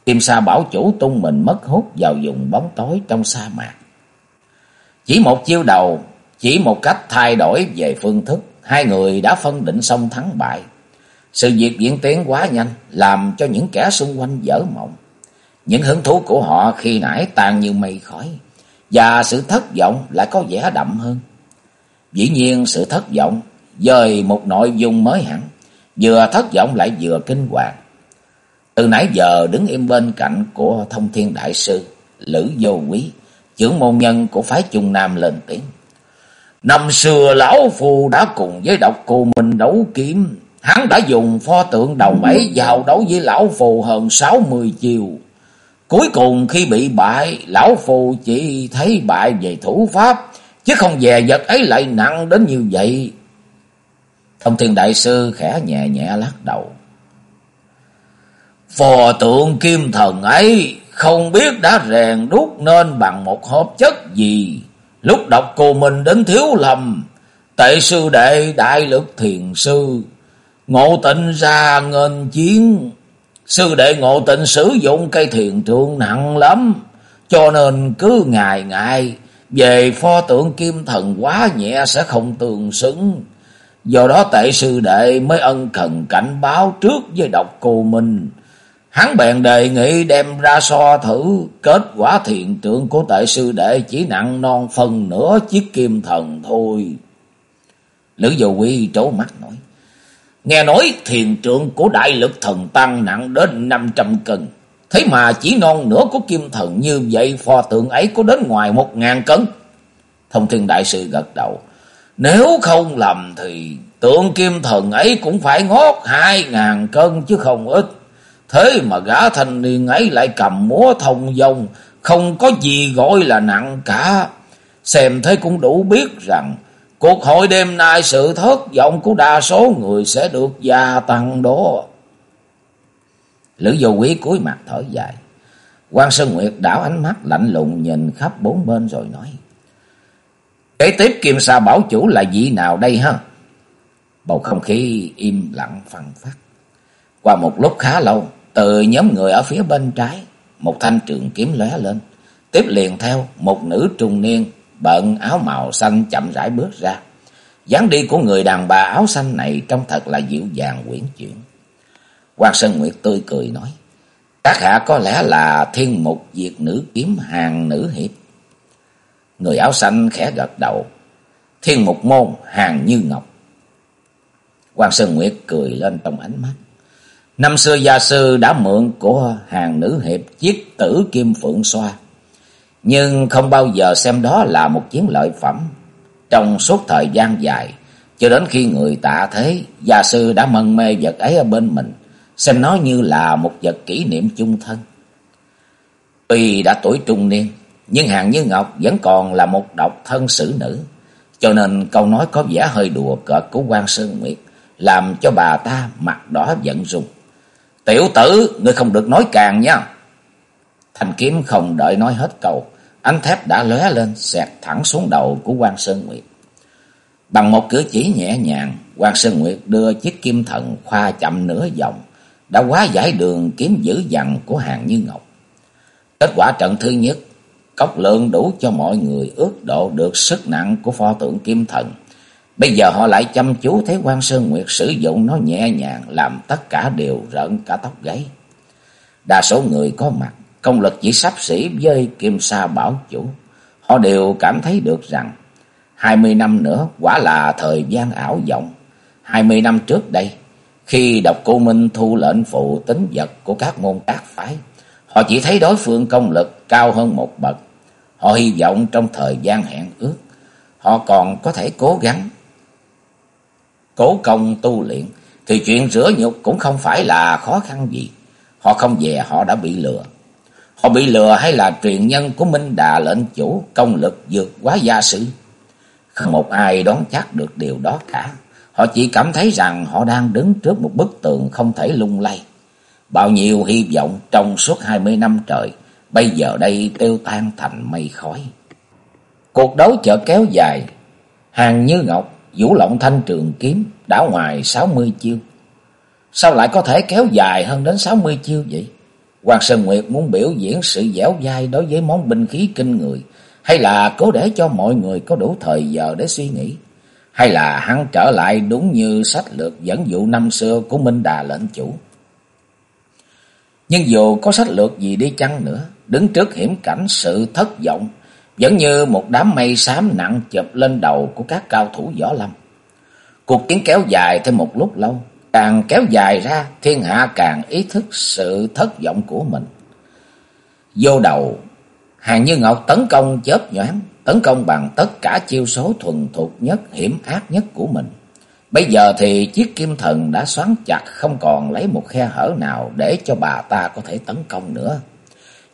Kim Sa Bảo chủ tung mình mất hút vào vùng bóng tối trong sa mạc. Chỉ một chiêu đầu, chỉ một cách thay đổi về phương thức hai người đã phân định xong thắng bại. Sự việc diễn tiến quá nhanh, làm cho những kẻ xung quanh dở mộng. Những hứng thú của họ khi nãy tan như mây khói, và sự thất vọng lại có vẻ đậm hơn. Dĩ nhiên sự thất vọng dời một nội dung mới hẳn, vừa thất vọng lại vừa kinh hoàng. Từ nãy giờ đứng im bên cạnh của thông thiên đại sư, Lữ Vô Quý, trưởng môn nhân của phái Trung Nam lên tiếng. Năm xưa lão phù đã cùng với độc cô mình đấu kiếm. Hắn đã dùng pho tượng đầu bảy vào đấu với lão phù hơn sáu mươi chiều. Cuối cùng khi bị bại, lão phù chỉ thấy bại về thủ pháp, chứ không về vật ấy lại nặng đến như vậy. Thông thiên đại sư khẽ nhẹ nhẹ lắc đầu. Phò tượng kim thần ấy không biết đã rèn đúc nên bằng một hợp chất gì. Lúc đọc cô mình đến thiếu lầm, tệ sư đệ đại lực thiền sư, ngộ tịnh ra ngân chiến. Sư đệ ngộ tịnh sử dụng cây thiền trượng nặng lắm, cho nên cứ ngày ngày về pho tượng kim thần quá nhẹ sẽ không tường xứng. Do đó tệ sư đệ mới ân cần cảnh báo trước với độc cô Minh. Hắn bèn đề nghị đem ra so thử, kết quả thiện tượng của tệ sư đệ chỉ nặng non phần nửa chiếc kim thần thôi. Lữ dầu quy trố mắt nói, nghe nói thiền trượng của đại lực thần tăng nặng đến 500 cân, thế mà chỉ non nửa của kim thần như vậy pho tượng ấy có đến ngoài một ngàn cân. Thông thiên đại sư gật đầu, nếu không lầm thì tượng kim thần ấy cũng phải ngót hai ngàn cân chứ không ít. Thế mà gã thanh niên ấy lại cầm múa thông dông, không có gì gọi là nặng cả. Xem thế cũng đủ biết rằng, cuộc hội đêm nay sự thất vọng của đa số người sẽ được gia tăng đó. Lữ vô quý cúi mặt thở dài. quan Sơn Nguyệt đảo ánh mắt lạnh lùng nhìn khắp bốn bên rồi nói. Kế tiếp Kim Sa Bảo Chủ là vị nào đây ha? Bầu không khí im lặng phăng phát. Qua một lúc khá lâu, từ nhóm người ở phía bên trái, một thanh trường kiếm lóe lên. Tiếp liền theo một nữ trung niên bận áo màu xanh chậm rãi bước ra. dáng đi của người đàn bà áo xanh này trông thật là dịu dàng quyển chuyển. Quan Sơn Nguyệt tươi cười nói, các hạ có lẽ là thiên mục diệt nữ kiếm hàng nữ hiệp. Người áo xanh khẽ gật đầu, thiên mục môn hàng như ngọc. Quan Sơn Nguyệt cười lên trong ánh mắt. Năm xưa gia sư đã mượn của hàng nữ hiệp chiếc tử kim phượng xoa. Nhưng không bao giờ xem đó là một chiến lợi phẩm. Trong suốt thời gian dài, cho đến khi người tạ thế, gia sư đã mân mê vật ấy ở bên mình, xem nó như là một vật kỷ niệm chung thân. Tuy đã tuổi trung niên, nhưng hàng như ngọc vẫn còn là một độc thân xử nữ. Cho nên câu nói có vẻ hơi đùa cợt của quan Sơn Nguyệt, làm cho bà ta mặt đỏ giận rùng Tiểu tử, ngươi không được nói càng nha. Thanh kiếm không đợi nói hết câu, ánh thép đã lóe lên, xẹt thẳng xuống đầu của quan Sơn Nguyệt. Bằng một cử chỉ nhẹ nhàng, quan Sơn Nguyệt đưa chiếc kim thần khoa chậm nửa vòng, đã quá giải đường kiếm dữ dằn của hàng như ngọc. Kết quả trận thứ nhất, cốc lượng đủ cho mọi người ước độ được sức nặng của pho tượng kim thần. Bây giờ họ lại chăm chú thấy quan Sơn Nguyệt sử dụng nó nhẹ nhàng làm tất cả đều rợn cả tóc gáy. Đa số người có mặt, công lực chỉ sắp xỉ với Kim Sa Bảo Chủ. Họ đều cảm thấy được rằng hai mươi năm nữa quả là thời gian ảo vọng. hai mươi năm trước đây, khi độc cô Minh thu lệnh phụ tính vật của các môn các phái, họ chỉ thấy đối phương công lực cao hơn một bậc. Họ hy vọng trong thời gian hẹn ước, họ còn có thể cố gắng cố công tu luyện, thì chuyện rửa nhục cũng không phải là khó khăn gì. Họ không về họ đã bị lừa. Họ bị lừa hay là truyền nhân của Minh Đà lệnh chủ công lực vượt quá gia sử. Không một ai đoán chắc được điều đó cả. Họ chỉ cảm thấy rằng họ đang đứng trước một bức tường không thể lung lay. Bao nhiêu hy vọng trong suốt hai mươi năm trời, bây giờ đây tiêu tan thành mây khói. Cuộc đấu chợ kéo dài, hàng như ngọc vũ lộng thanh trường kiếm đã ngoài sáu mươi chiêu. Sao lại có thể kéo dài hơn đến sáu mươi chiêu vậy? Hoàng Sơn Nguyệt muốn biểu diễn sự dẻo dai đối với món binh khí kinh người, hay là cố để cho mọi người có đủ thời giờ để suy nghĩ, hay là hắn trở lại đúng như sách lược dẫn dụ năm xưa của Minh Đà lệnh chủ. Nhưng dù có sách lược gì đi chăng nữa, đứng trước hiểm cảnh sự thất vọng vẫn như một đám mây xám nặng chụp lên đầu của các cao thủ võ lâm. Cuộc chiến kéo dài thêm một lúc lâu, càng kéo dài ra, thiên hạ càng ý thức sự thất vọng của mình. Vô đầu, hàng như ngọc tấn công chớp nhoáng, tấn công bằng tất cả chiêu số thuần thục nhất, hiểm ác nhất của mình. Bây giờ thì chiếc kim thần đã xoắn chặt không còn lấy một khe hở nào để cho bà ta có thể tấn công nữa.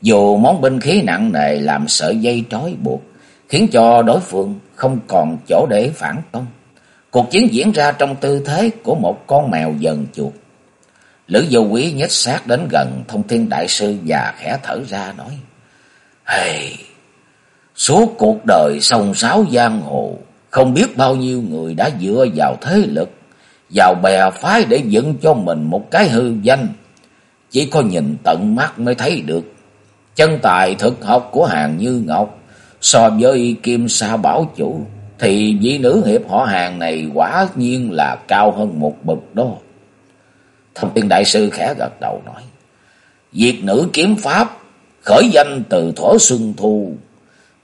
Dù món binh khí nặng nề làm sợi dây trói buộc, khiến cho đối phương không còn chỗ để phản công. Cuộc chiến diễn ra trong tư thế của một con mèo dần chuột. Lữ vô quý nhích sát đến gần thông thiên đại sư và khẽ thở ra nói. Hey, suốt cuộc đời sông sáo giang hồ, không biết bao nhiêu người đã dựa vào thế lực, vào bè phái để dựng cho mình một cái hư danh. Chỉ có nhìn tận mắt mới thấy được. Chân tài thực học của hàng như ngọc, so với kim sa bảo chủ, thì vị nữ hiệp họ hàng này quả nhiên là cao hơn một bậc đó. Thông tiên đại sư khẽ gật đầu nói, Việc nữ kiếm pháp khởi danh từ thổ xuân thu,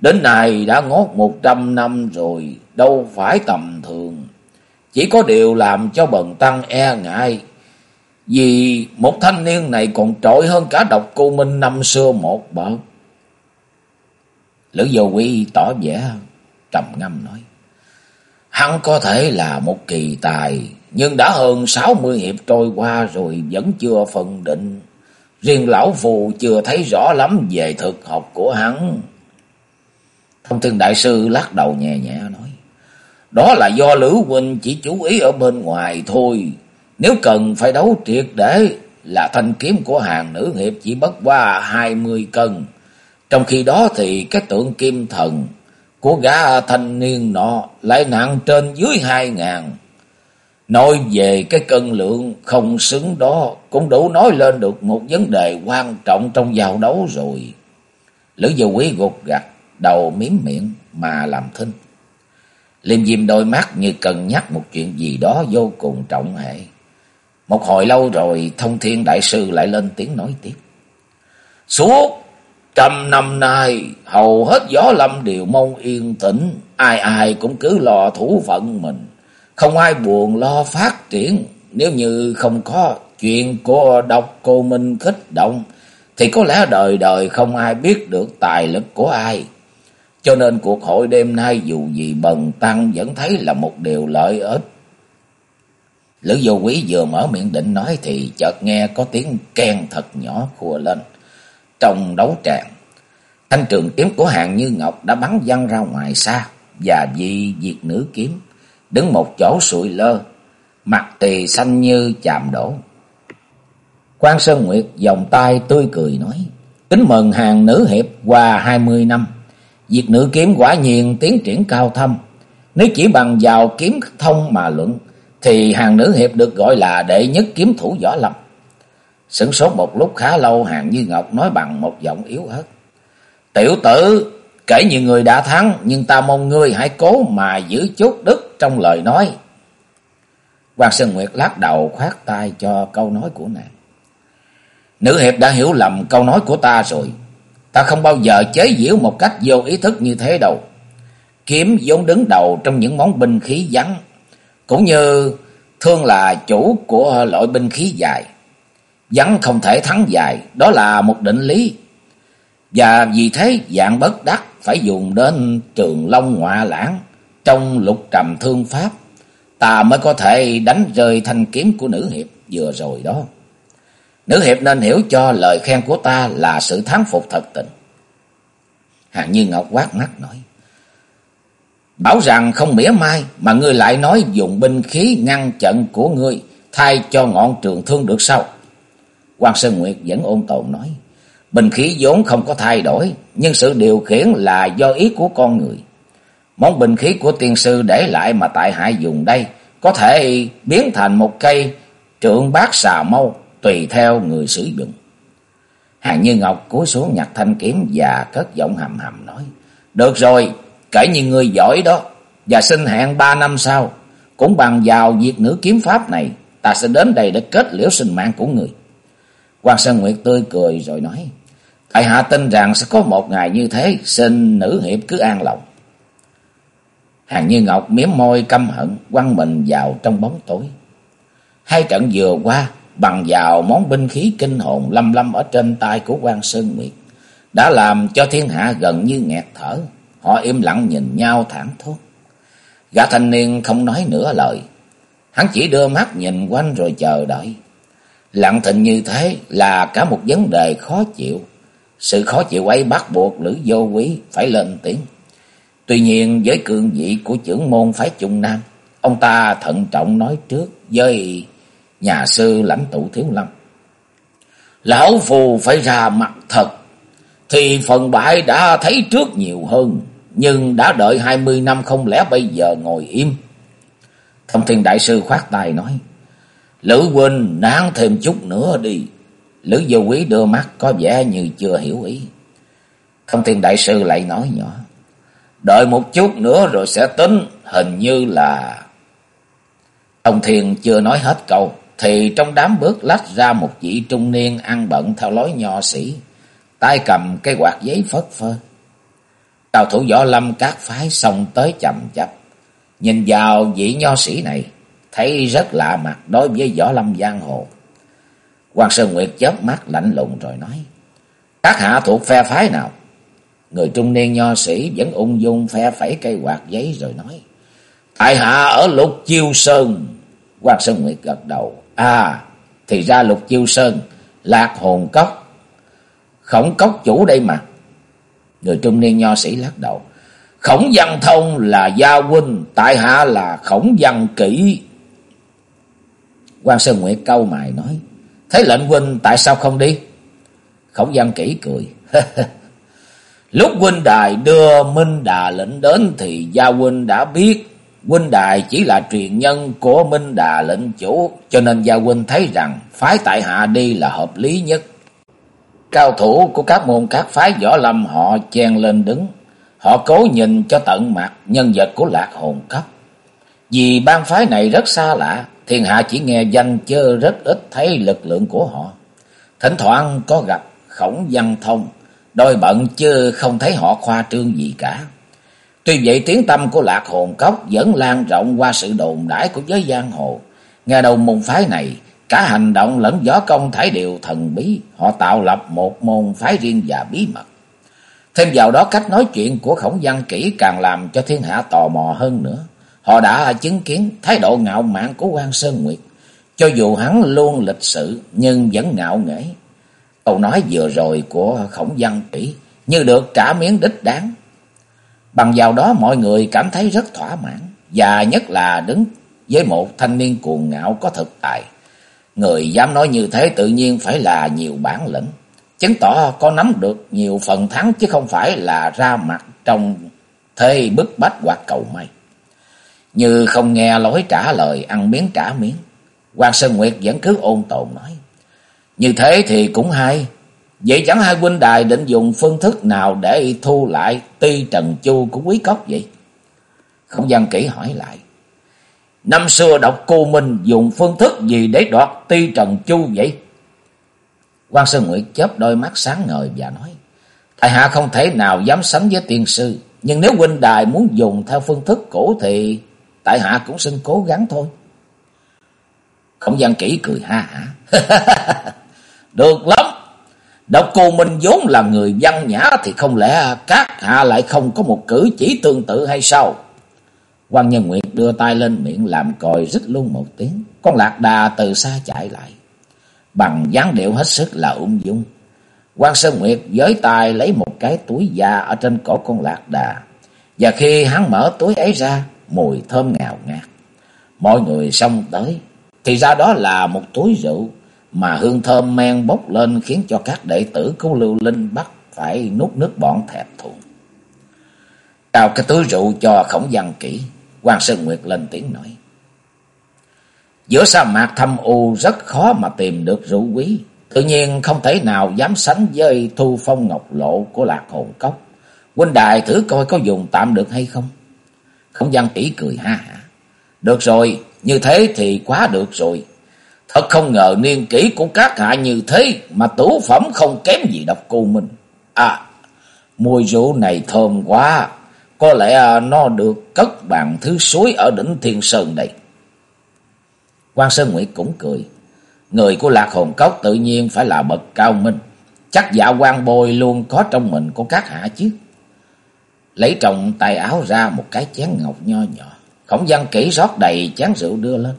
đến nay đã ngót một trăm năm rồi, đâu phải tầm thường. Chỉ có điều làm cho bần tăng e ngại, vì một thanh niên này còn trội hơn cả độc cô Minh năm xưa một bậc. Lữ Vô Quy tỏ vẻ trầm ngâm nói. Hắn có thể là một kỳ tài, nhưng đã hơn sáu mươi hiệp trôi qua rồi vẫn chưa phân định. Riêng lão phù chưa thấy rõ lắm về thực học của hắn. Thông thiên đại sư lắc đầu nhẹ nhẹ nói. Đó là do Lữ Huynh chỉ chú ý ở bên ngoài thôi. Nếu cần phải đấu triệt để là thanh kiếm của hàng nữ hiệp chỉ bất qua hai mươi cân. Trong khi đó thì cái tượng kim thần của gã thanh niên nọ lại nặng trên dưới hai ngàn. Nói về cái cân lượng không xứng đó cũng đủ nói lên được một vấn đề quan trọng trong giao đấu rồi. Lữ Dầu quý gục gặt, đầu miếm miệng mà làm thinh. Liêm diêm đôi mắt như cần nhắc một chuyện gì đó vô cùng trọng hệ. Một hồi lâu rồi thông thiên đại sư lại lên tiếng nói tiếp. Suốt Trăm năm nay, hầu hết gió lâm đều mong yên tĩnh, ai ai cũng cứ lo thủ phận mình. Không ai buồn lo phát triển, nếu như không có chuyện của độc cô Minh khích động, thì có lẽ đời đời không ai biết được tài lực của ai. Cho nên cuộc hội đêm nay dù gì bần tăng vẫn thấy là một điều lợi ích. Lữ vô quý vừa mở miệng định nói thì chợt nghe có tiếng khen thật nhỏ khua lên. Trong đấu tràng, thanh trường kiếm của hàng như ngọc đã bắn văng ra ngoài xa và vì diệt nữ kiếm, đứng một chỗ sụi lơ, mặt tỳ xanh như chàm đổ. Quan Sơn Nguyệt vòng tay tươi cười nói, kính mừng hàng nữ hiệp qua hai mươi năm, diệt nữ kiếm quả nhiên tiến triển cao thâm. Nếu chỉ bằng vào kiếm thông mà luận, thì hàng nữ hiệp được gọi là đệ nhất kiếm thủ võ lâm. Sửng sốt một lúc khá lâu hàng như ngọc nói bằng một giọng yếu ớt. Tiểu tử, kể như người đã thắng, nhưng ta mong ngươi hãy cố mà giữ chút đức trong lời nói. Hoàng Sơn Nguyệt lắc đầu khoát tay cho câu nói của nàng. Nữ hiệp đã hiểu lầm câu nói của ta rồi. Ta không bao giờ chế giễu một cách vô ý thức như thế đâu. Kiếm vốn đứng đầu trong những món binh khí vắng. Cũng như thương là chủ của loại binh khí dài. Vắng không thể thắng dài, đó là một định lý. Và vì thế dạng bất đắc phải dùng đến trường long ngọa lãng trong lục trầm thương pháp. Ta mới có thể đánh rơi thanh kiếm của nữ hiệp vừa rồi đó. Nữ hiệp nên hiểu cho lời khen của ta là sự thán phục thật tình. Hàng Như Ngọc quát mắt nói. Bảo rằng không mỉa mai mà ngươi lại nói dùng binh khí ngăn trận của ngươi thay cho ngọn trường thương được sao? Quan Sơn Nguyệt vẫn ôn tồn nói. Bình khí vốn không có thay đổi, nhưng sự điều khiển là do ý của con người. Món bình khí của tiên sư để lại mà tại hạ dùng đây, có thể biến thành một cây trượng bát xà mâu, tùy theo người sử dụng. Hàng Như Ngọc cúi xuống nhặt thanh kiếm và cất giọng hầm hầm nói. Được rồi, kể như người giỏi đó, và xin hẹn ba năm sau, cũng bằng vào việc nữ kiếm pháp này, ta sẽ đến đây để kết liễu sinh mạng của người. Quan Sơn Nguyệt tươi cười rồi nói. Tại hạ tin rằng sẽ có một ngày như thế, xin nữ hiệp cứ an lòng. Hàng Như Ngọc miếm môi căm hận, quăng mình vào trong bóng tối. Hai trận vừa qua, bằng vào món binh khí kinh hồn lâm lâm ở trên tay của quan Sơn Nguyệt, đã làm cho thiên hạ gần như nghẹt thở. Họ im lặng nhìn nhau thảm thốt. Gã thanh niên không nói nửa lời. Hắn chỉ đưa mắt nhìn quanh rồi chờ đợi. Lặng thịnh như thế là cả một vấn đề khó chịu. Sự khó chịu ấy bắt buộc Lữ Vô Quý phải lên tiếng. Tuy nhiên với cương vị của trưởng môn phái Trung Nam, ông ta thận trọng nói trước với nhà sư lãnh tụ Thiếu Lâm. Lão Phù phải ra mặt thật, thì phần bại đã thấy trước nhiều hơn, nhưng đã đợi hai mươi năm không lẽ bây giờ ngồi im. Thông thiên đại sư khoát tay nói, Lữ huynh nán thêm chút nữa đi. Lữ vô quý đưa mắt có vẻ như chưa hiểu ý. Thông thiên đại sư lại nói nhỏ, Đợi một chút nữa rồi sẽ tính, hình như là... Thông Thiên chưa nói hết câu, thì trong đám bước lách ra một vị trung niên ăn bận theo lối nho sĩ, tay cầm cây quạt giấy phất phơ. Cao thủ võ lâm các phái xông tới chậm chập, nhìn vào vị nho sĩ này, thấy rất lạ mặt đối với võ lâm giang hồ. Hoàng Sơn Nguyệt chớp mắt lạnh lùng rồi nói, các hạ thuộc phe phái nào? Người trung niên nho sĩ vẫn ung dung phe phẩy cây quạt giấy rồi nói. Tại hạ ở lục chiêu sơn. Hoàng Sơn Nguyệt gật đầu. À, thì ra lục chiêu sơn, lạc hồn cốc. Khổng cốc chủ đây mà. Người trung niên nho sĩ lắc đầu. Khổng văn thông là gia huynh, tại hạ là khổng văn kỹ. Quan Sơn Nguyệt câu mày nói. Thế lệnh huynh tại sao không đi? Khổng văn kỹ cười. Lúc huynh đài đưa Minh Đà lệnh đến thì gia huynh đã biết huynh đài chỉ là truyền nhân của Minh Đà lệnh chủ, cho nên gia huynh thấy rằng phái tại hạ đi là hợp lý nhất. Cao thủ của các môn các phái võ lâm họ chen lên đứng, họ cố nhìn cho tận mặt nhân vật của lạc hồn cấp. Vì bang phái này rất xa lạ, thiên hạ chỉ nghe danh chơ rất ít thấy lực lượng của họ. Thỉnh thoảng có gặp khổng văn thông, Đôi bận chứ không thấy họ khoa trương gì cả. Tuy vậy tiếng tâm của lạc hồn cốc vẫn lan rộng qua sự đồn đãi của giới giang hồ. Nghe đầu môn phái này, cả hành động lẫn gió công thải đều thần bí. Họ tạo lập một môn phái riêng và bí mật. Thêm vào đó, cách nói chuyện của khổng văn kỹ càng làm cho thiên hạ tò mò hơn nữa. Họ đã chứng kiến thái độ ngạo mạn của quan Sơn Nguyệt. Cho dù hắn luôn lịch sự, nhưng vẫn ngạo nghễ. Câu nói vừa rồi của khổng văn kỹ như được trả miếng đích đáng. Bằng vào đó, mọi người cảm thấy rất thỏa mãn, và nhất là đứng với một thanh niên cuồng ngạo có thực tài. Người dám nói như thế tự nhiên phải là nhiều bản lĩnh, chứng tỏ có nắm được nhiều phần thắng chứ không phải là ra mặt trong thế bức bách hoặc cầu may. Như không nghe lối trả lời ăn miếng trả miếng, Hoàng Sơn Nguyệt vẫn cứ ôn tồn nói. Như thế thì cũng hay. Vậy chẳng hai huynh đài định dùng phương thức nào để thu lại ti trần chu của quý cốc vậy? Không gian kỹ hỏi lại. Năm xưa độc cô Minh dùng phương thức gì để đoạt ti trần chu vậy? quan Sơn Nguyệt chớp đôi mắt sáng ngời và nói. Tại hạ không thể nào dám sánh với tiên sư. Nhưng nếu huynh đài muốn dùng theo phương thức cũ thì tại hạ cũng xin cố gắng thôi. Không gian kỹ cười ha hả. Được lắm. Độc cô Minh vốn là người văn nhã thì không lẽ các hạ lại không có một cử chỉ tương tự hay sao? Quan Nhân Nguyệt đưa tay lên miệng làm còi rít luôn một tiếng. Con lạc đà từ xa chạy lại. Bằng dáng điệu hết sức là ung dung. quan Sơn Nguyệt với tay lấy một cái túi da ở trên cổ con lạc đà. Và khi hắn mở túi ấy ra, mùi thơm ngào ngạt. Mọi người xông tới, thì ra đó là một túi rượu mà hương thơm men bốc lên khiến cho các đệ tử của Lưu Linh bắt phải nuốt nước bọn thẹp thùng. Trao cái túi rượu cho khổng văn kỹ, quan Sơn Nguyệt lên tiếng nói. Giữa sa mạc thâm u rất khó mà tìm được rượu quý, tự nhiên không thể nào dám sánh với thu phong ngọc lộ của lạc hồn cốc. Huynh đại thử coi có dùng tạm được hay không? Không Gian kỹ cười ha hả. Được rồi, như thế thì quá được rồi. Thật không ngờ niên kỷ của các hạ như thế mà tủ phẩm không kém gì độc cô mình. À, mùi rượu này thơm quá. Có lẽ à, nó được cất bằng thứ suối ở đỉnh Thiên Sơn đây. quan Sơn Nguyệt cũng cười. Người của lạc hồn cốc tự nhiên phải là bậc cao minh. Chắc dạ quan bồi luôn có trong mình của các hạ chứ. Lấy trong tay áo ra một cái chén ngọc nho nhỏ. Khổng văn kỹ rót đầy chén rượu đưa lên.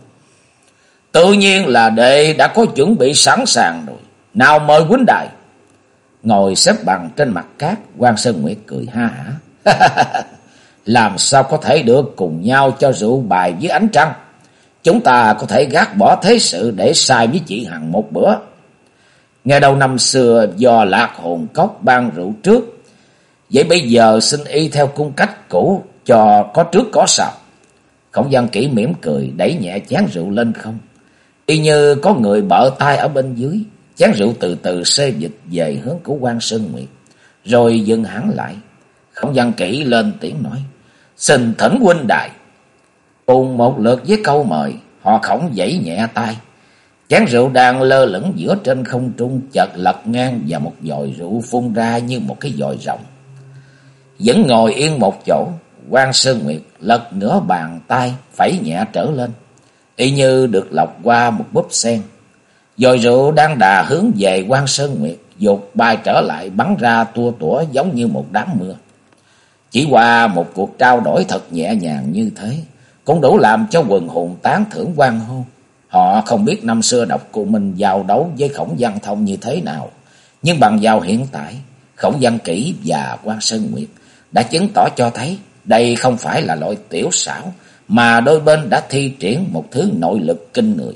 Tự nhiên là đệ đã có chuẩn bị sẵn sàng rồi. Nào mời huynh đại. Ngồi xếp bằng trên mặt cát, quan Sơn Nguyệt cười ha hả. Làm sao có thể được cùng nhau cho rượu bài với ánh trăng? Chúng ta có thể gác bỏ thế sự để sai với chị Hằng một bữa. Nghe đầu năm xưa do lạc hồn cốc ban rượu trước. Vậy bây giờ xin y theo cung cách cũ cho có trước có sau. Khổng văn kỹ mỉm cười, đẩy nhẹ chén rượu lên không. Y như có người bợ tay ở bên dưới. Chén rượu từ từ xê dịch về hướng của quan Sơn Nguyệt. Rồi dừng hẳn lại. Thẩm văn Kỷ lên tiếng nói. Xin thỉnh huynh đại. Cùng một lượt với câu mời. Họ khổng dãy nhẹ tay. Chén rượu đang lơ lửng giữa trên không trung chợt lật ngang và một dòi rượu phun ra như một cái dòi rồng. Vẫn ngồi yên một chỗ, quan Sơn Nguyệt lật nửa bàn tay, phẩy nhẹ trở lên, y như được lọc qua một búp sen. Dòi rượu đang đà hướng về quan Sơn Nguyệt, dột bay trở lại bắn ra tua tủa giống như một đám mưa. Chỉ qua một cuộc trao đổi thật nhẹ nhàng như thế, cũng đủ làm cho quần hùng tán thưởng quan hô. Họ không biết năm xưa độc cô Minh giao đấu với khổng văn thông như thế nào. Nhưng bằng giao hiện tại, khổng văn kỹ và quan Sơn Nguyệt đã chứng tỏ cho thấy đây không phải là loại tiểu xảo, mà đôi bên đã thi triển một thứ nội lực kinh người.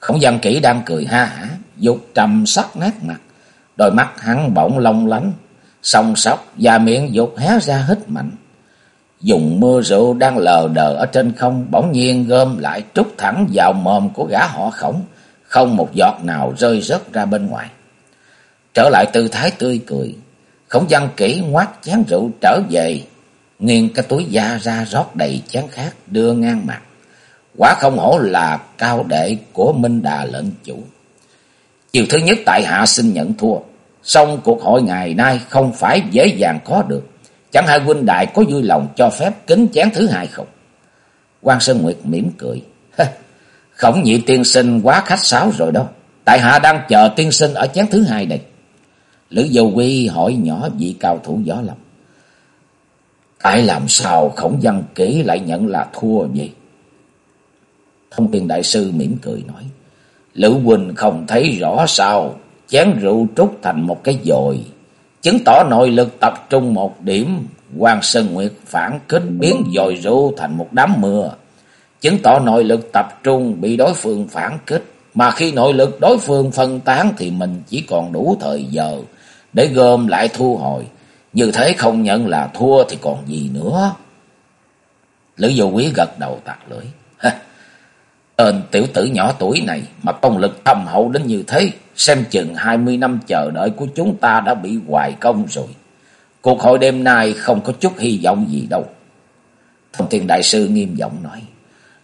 Khổng văn kỹ đang cười ha hả, dục trầm sắc nét mặt, đôi mắt hắn bỗng long lánh, song sóc và miệng dục hé ra hít mạnh dùng mưa rượu đang lờ đờ ở trên không, bỗng nhiên gom lại trút thẳng vào mồm của gã họ khổng, không một giọt nào rơi rớt ra bên ngoài. Trở lại tư thái tươi cười, khổng văn kỹ ngoát chén rượu trở về, nghiêng cái túi da ra rót đầy chén khác đưa ngang mặt. Quả không hổ là cao đệ của Minh Đà lệnh chủ. Chiều thứ nhất tại hạ xin nhận thua, xong cuộc hội ngày nay không phải dễ dàng có được. Chẳng hai huynh đại có vui lòng cho phép kính chén thứ hai không? quan Sơn Nguyệt mỉm cười. Khổng nhị tiên sinh quá khách sáo rồi đó. Tại hạ đang chờ tiên sinh ở chén thứ hai đây. Lữ Dầu Quy hỏi nhỏ vị cao thủ gió lâm. Tại làm sao khổng văn kỹ lại nhận là thua vậy? Thông tiền đại sư mỉm cười nói. Lữ Quỳnh không thấy rõ sao. Chén rượu trút thành một cái dồi chứng tỏ nội lực tập trung một điểm, Hoàng Sơn Nguyệt phản kích biến dồi rượu thành một đám mưa, chứng tỏ nội lực tập trung bị đối phương phản kích, mà khi nội lực đối phương phân tán thì mình chỉ còn đủ thời giờ để gom lại thu hồi, như thế không nhận là thua thì còn gì nữa. Lữ Vô Quý gật đầu tạc lưỡi. Tên tiểu tử nhỏ tuổi này mà công lực thâm hậu đến như thế, xem chừng hai mươi năm chờ đợi của chúng ta đã bị hoài công rồi. Cuộc hội đêm nay không có chút hy vọng gì đâu. Thông thiên đại sư nghiêm giọng nói,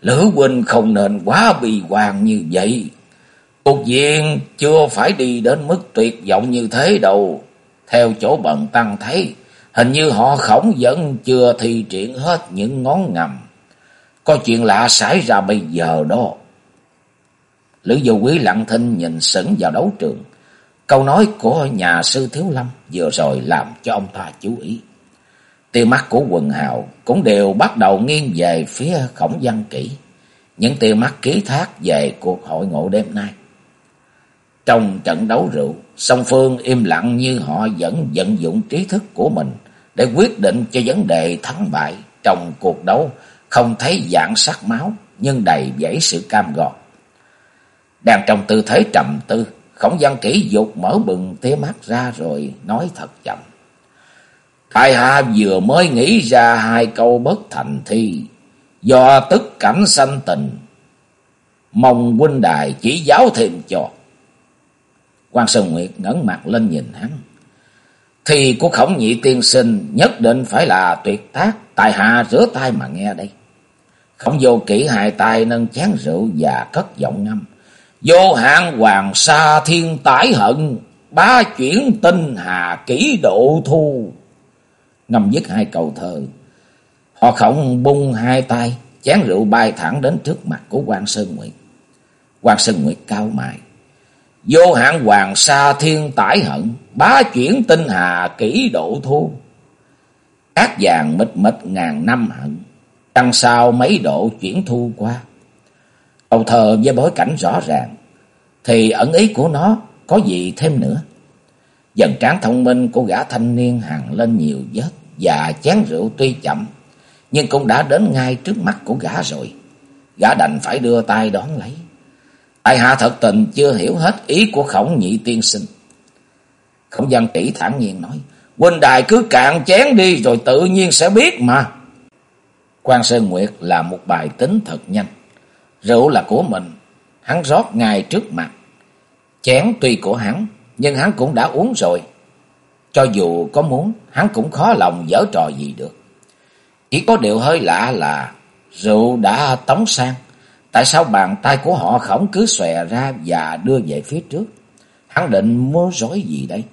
Lữ huynh không nên quá bi hoàng như vậy. Cuộc diện chưa phải đi đến mức tuyệt vọng như thế đâu. Theo chỗ bận tăng thấy, hình như họ khổng vẫn chưa thi triển hết những ngón ngầm có chuyện lạ xảy ra bây giờ đó. Lữ vô Quý lặng thinh nhìn sững vào đấu trường. Câu nói của nhà sư Thiếu Lâm vừa rồi làm cho ông ta chú ý. Tiêu mắt của quần hào cũng đều bắt đầu nghiêng về phía khổng văn kỹ. Những tiêu mắt ký thác về cuộc hội ngộ đêm nay. Trong trận đấu rượu, song phương im lặng như họ vẫn vận dụng trí thức của mình để quyết định cho vấn đề thắng bại trong cuộc đấu không thấy dạng sắc máu, nhưng đầy dẫy sự cam gọt Đang trong tư thế trầm tư, khổng văn kỹ dục mở bừng tia mắt ra rồi nói thật chậm. Tại hạ vừa mới nghĩ ra hai câu bất thành thi, do tức cảnh sanh tình, mong huynh đài chỉ giáo thêm cho. quan Sơn Nguyệt ngẩng mặt lên nhìn hắn. Thì của khổng nhị tiên sinh nhất định phải là tuyệt tác, tại hạ rửa tay mà nghe đây. Khổng vô kỹ hai tay nâng chén rượu và cất giọng ngâm. Vô hạn hoàng sa thiên tải hận, ba chuyển tinh hà kỹ độ thu. Ngâm dứt hai cầu thơ. Họ khổng bung hai tay, chén rượu bay thẳng đến trước mặt của quan Sơn Nguyệt. quan Sơn Nguyệt cao mày. Vô hạn hoàng sa thiên tải hận, bá chuyển tinh hà kỹ độ thu. Cát vàng mịt mịt ngàn năm hận, Đằng sao mấy độ chuyển thu qua. Câu thơ với bối cảnh rõ ràng, thì ẩn ý của nó có gì thêm nữa. Dần tráng thông minh của gã thanh niên hằng lên nhiều vết và chén rượu tuy chậm, nhưng cũng đã đến ngay trước mắt của gã rồi. Gã đành phải đưa tay đón lấy. Tại hạ thật tình chưa hiểu hết ý của khổng nhị tiên sinh. Khổng văn kỹ thản nhiên nói, huynh đài cứ cạn chén đi rồi tự nhiên sẽ biết mà quan Sơn Nguyệt là một bài tính thật nhanh. Rượu là của mình, hắn rót ngay trước mặt. Chén tuy của hắn, nhưng hắn cũng đã uống rồi. Cho dù có muốn, hắn cũng khó lòng dở trò gì được. Chỉ có điều hơi lạ là rượu đã tống sang. Tại sao bàn tay của họ khổng cứ xòe ra và đưa về phía trước? Hắn định múa rối gì đây?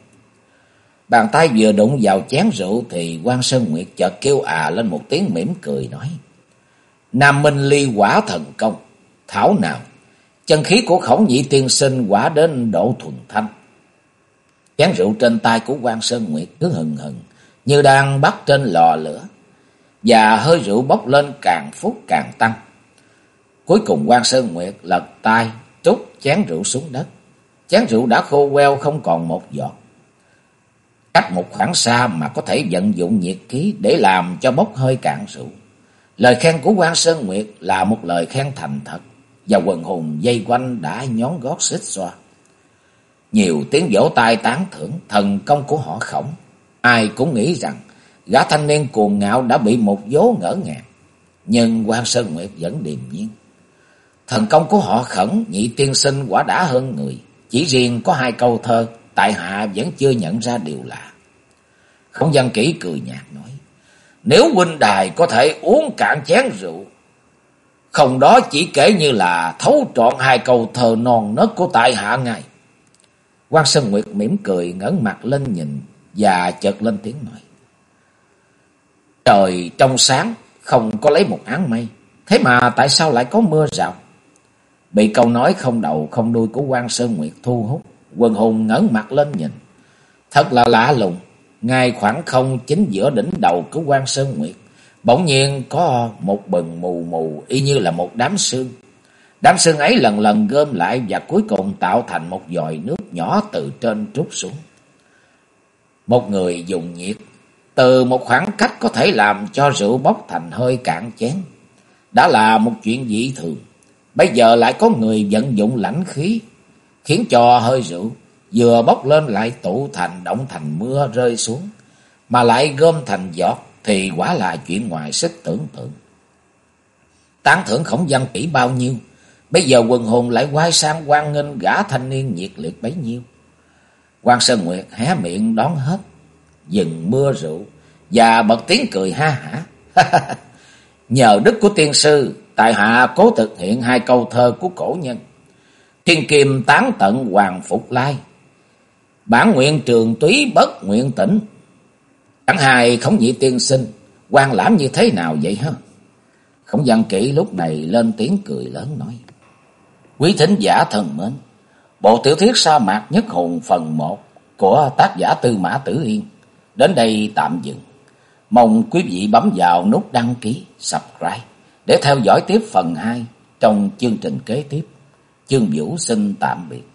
Bàn tay vừa đụng vào chén rượu thì quan Sơn Nguyệt chợt kêu à lên một tiếng mỉm cười nói. Nam Minh ly quả thần công. Thảo nào, chân khí của khổng nhị tiên sinh quả đến độ thuần thanh. Chén rượu trên tay của quan Sơn Nguyệt cứ hừng hừng, như đang bắt trên lò lửa. Và hơi rượu bốc lên càng phút càng tăng. Cuối cùng quan Sơn Nguyệt lật tay, trút chén rượu xuống đất. Chén rượu đã khô queo không còn một giọt. Cách một khoảng xa mà có thể vận dụng nhiệt khí để làm cho bốc hơi cạn rượu. Lời khen của quan Sơn Nguyệt là một lời khen thành thật và quần hùng dây quanh đã nhón gót xích xoa. Nhiều tiếng vỗ tay tán thưởng thần công của họ khổng. Ai cũng nghĩ rằng gã thanh niên cuồng ngạo đã bị một vố ngỡ ngàng. Nhưng quan Sơn Nguyệt vẫn điềm nhiên. Thần công của họ khẩn nhị tiên sinh quả đã hơn người. Chỉ riêng có hai câu thơ, tại hạ vẫn chưa nhận ra điều lạ. Không văn kỹ cười nhạt nói. Nếu huynh đài có thể uống cạn chén rượu, không đó chỉ kể như là thấu trọn hai câu thơ non nớt của tại hạ ngài. quan Sơn Nguyệt mỉm cười ngẩng mặt lên nhìn và chợt lên tiếng nói. Trời trong sáng không có lấy một áng mây, thế mà tại sao lại có mưa rào? Bị câu nói không đầu không đuôi của quan Sơn Nguyệt thu hút, quần hùng ngẩng mặt lên nhìn. Thật là lạ lùng, ngay khoảng không chính giữa đỉnh đầu của quan Sơn Nguyệt, bỗng nhiên có một bừng mù mù y như là một đám sương. Đám sương ấy lần lần gom lại và cuối cùng tạo thành một dòi nước nhỏ từ trên trút xuống. Một người dùng nhiệt, từ một khoảng cách có thể làm cho rượu bốc thành hơi cạn chén. Đã là một chuyện dị thường. Bây giờ lại có người vận dụng lãnh khí, khiến cho hơi rượu vừa bốc lên lại tụ thành động thành mưa rơi xuống, mà lại gom thành giọt thì quả là chuyện ngoài sức tưởng tượng. Tán thưởng khổng văn kỹ bao nhiêu, bây giờ quần hồn lại quay sang quan nghênh gã thanh niên nhiệt liệt bấy nhiêu. quan Sơn Nguyệt hé miệng đón hết, dừng mưa rượu và bật tiếng cười ha hả. Nhờ đức của tiên sư, tại hạ cố thực hiện hai câu thơ của cổ nhân. Thiên kim tán tận hoàng phục lai. Bản nguyện trường túy bất nguyện tỉnh. Chẳng hài khổng nhị tiên sinh, quan lãm như thế nào vậy hả? Khổng văn kỹ lúc này lên tiếng cười lớn nói. Quý thính giả thân mến, bộ tiểu thuyết sa mạc nhất hồn phần 1 của tác giả Tư Mã Tử Yên đến đây tạm dừng. Mong quý vị bấm vào nút đăng ký, subscribe để theo dõi tiếp phần 2 trong chương trình kế tiếp. Chương Vũ xin tạm biệt.